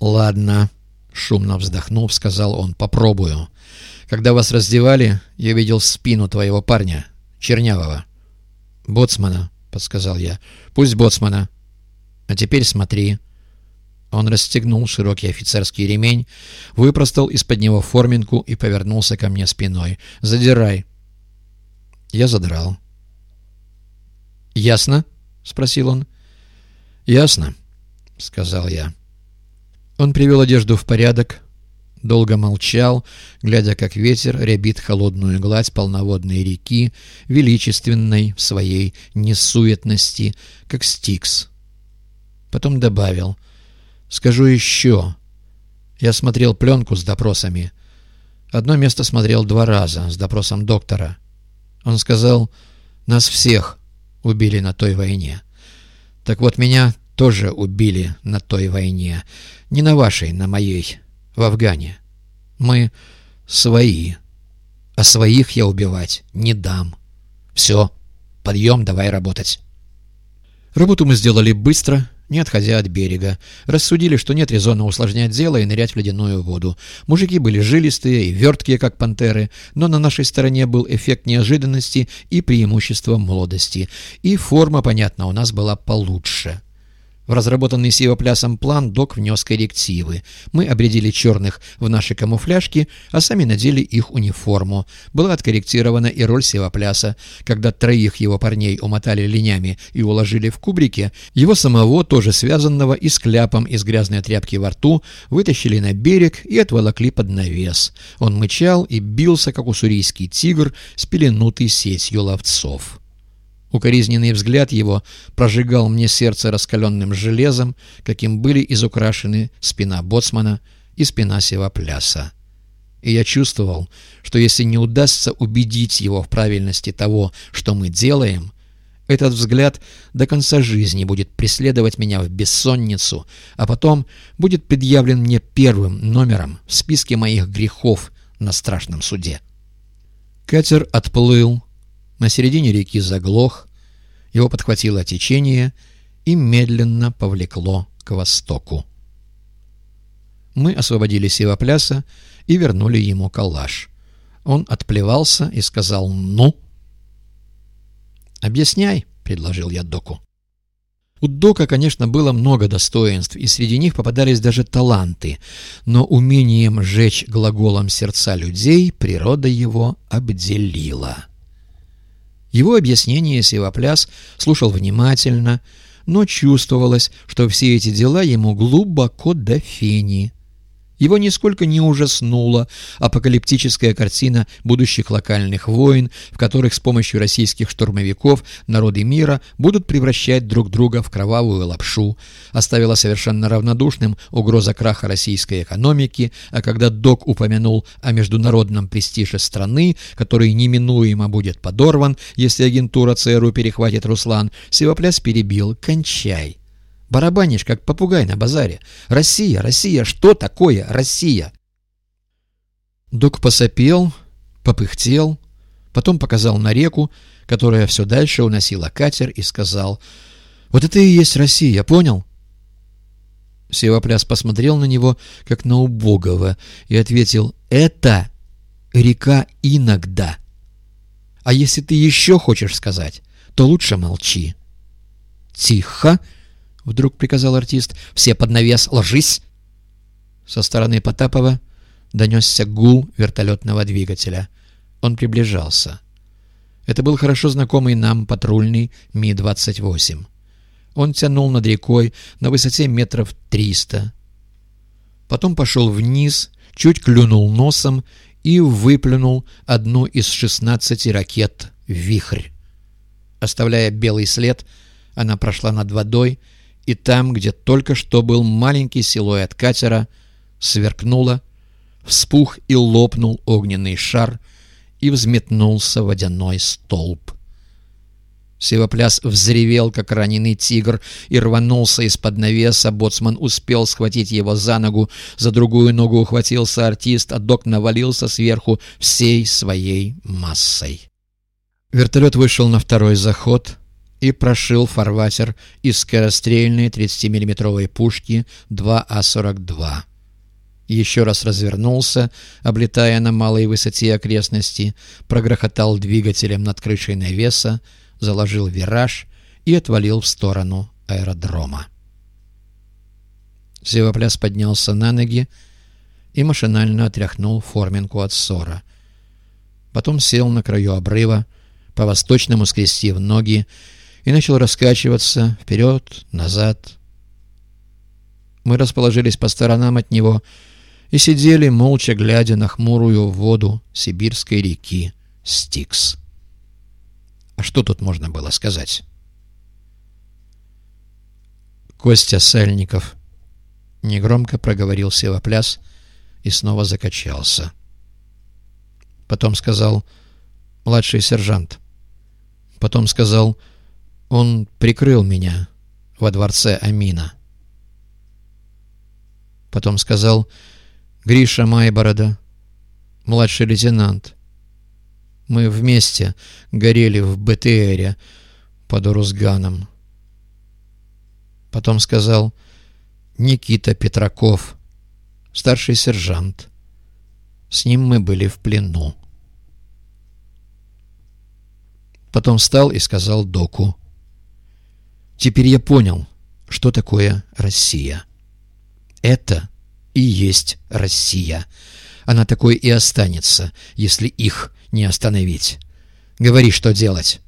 «Ладно», — шумно вздохнув, сказал он, — «попробую. Когда вас раздевали, я видел спину твоего парня, Чернявого». «Боцмана», — подсказал я. «Пусть боцмана. А теперь смотри». Он расстегнул широкий офицерский ремень, выпростал из-под него форминку и повернулся ко мне спиной. «Задирай». Я задрал. «Ясно?» — спросил он. «Ясно», — сказал я. Он привел одежду в порядок, долго молчал, глядя, как ветер рябит холодную гладь полноводной реки, величественной в своей несуетности, как стикс. Потом добавил, «Скажу еще. Я смотрел пленку с допросами. Одно место смотрел два раза с допросом доктора. Он сказал, нас всех убили на той войне. Так вот, меня тоже убили на той войне. Не на вашей, на моей, в Афгане. Мы свои. А своих я убивать не дам. Все, подъем, давай работать. Работу мы сделали быстро, не отходя от берега. Рассудили, что нет резона усложнять дело и нырять в ледяную воду. Мужики были жилистые и верткие, как пантеры, но на нашей стороне был эффект неожиданности и преимущество молодости. И форма, понятно, у нас была получше. В разработанный сивоплясом план док внес коррективы. Мы обрядили черных в наши камуфляжки, а сами надели их униформу. Была откорректирована и роль сивопляса. Когда троих его парней умотали линями и уложили в кубрике, его самого, тоже связанного и с кляпом из грязной тряпки во рту, вытащили на берег и отволокли под навес. Он мычал и бился, как уссурийский тигр, спеленутый сетью ловцов. Укоризненный взгляд его прожигал мне сердце раскаленным железом, каким были изукрашены спина боцмана и спина севопляса. И я чувствовал, что если не удастся убедить его в правильности того, что мы делаем, этот взгляд до конца жизни будет преследовать меня в бессонницу, а потом будет предъявлен мне первым номером в списке моих грехов на страшном суде. Катер отплыл, на середине реки заглох, его подхватило течение и медленно повлекло к востоку. Мы освободили Севопляса и вернули ему калаш. Он отплевался и сказал «Ну?» «Объясняй», — предложил я доку. У Дока, конечно, было много достоинств, и среди них попадались даже таланты, но умением жечь глаголом сердца людей природа его обделила. Его объяснение Севопляс слушал внимательно, но чувствовалось, что все эти дела ему глубоко до фени. Его нисколько не ужаснула апокалиптическая картина будущих локальных войн, в которых с помощью российских штурмовиков народы мира будут превращать друг друга в кровавую лапшу. Оставила совершенно равнодушным угроза краха российской экономики, а когда Док упомянул о международном престиже страны, который неминуемо будет подорван, если агентура ЦРУ перехватит Руслан, Севопляс перебил «Кончай». Барабанишь, как попугай на базаре. Россия, Россия, что такое Россия? Док посопел, попыхтел, потом показал на реку, которая все дальше уносила катер, и сказал, «Вот это и есть Россия, понял?» Севопляс посмотрел на него, как на убогого, и ответил, «Это река иногда. А если ты еще хочешь сказать, то лучше молчи». «Тихо!» Вдруг приказал артист. «Все под навес, ложись!» Со стороны Потапова донесся гул вертолетного двигателя. Он приближался. Это был хорошо знакомый нам патрульный Ми-28. Он тянул над рекой на высоте метров триста. Потом пошел вниз, чуть клюнул носом и выплюнул одну из шестнадцати ракет вихрь. Оставляя белый след, она прошла над водой и там, где только что был маленький силуэт катера, сверкнуло, вспух и лопнул огненный шар, и взметнулся водяной столб. Севопляс взревел, как раненый тигр, и рванулся из-под навеса. Боцман успел схватить его за ногу, за другую ногу ухватился артист, а док навалился сверху всей своей массой. Вертолет вышел на второй заход — и прошил фарватер из скорострельной 30-миллиметровой пушки 2А-42. Еще раз развернулся, облетая на малой высоте окрестности, прогрохотал двигателем над крышей навеса, заложил вираж и отвалил в сторону аэродрома. Севопляс поднялся на ноги и машинально отряхнул форминку от ссора. Потом сел на краю обрыва, по-восточному скрестив ноги, и начал раскачиваться вперед, назад. Мы расположились по сторонам от него и сидели, молча глядя на хмурую воду сибирской реки Стикс. А что тут можно было сказать? Костя Сальников негромко проговорил Севопляс и снова закачался. Потом сказал «младший сержант». Потом сказал «он прикрыл меня во дворце Амина». Потом сказал «Гриша Майборода, младший лейтенант. Мы вместе горели в БТРе под Урузганом». Потом сказал «Никита Петраков, старший сержант. С ним мы были в плену». Потом встал и сказал доку. «Теперь я понял, что такое Россия. Это и есть Россия. Она такой и останется, если их не остановить. Говори, что делать».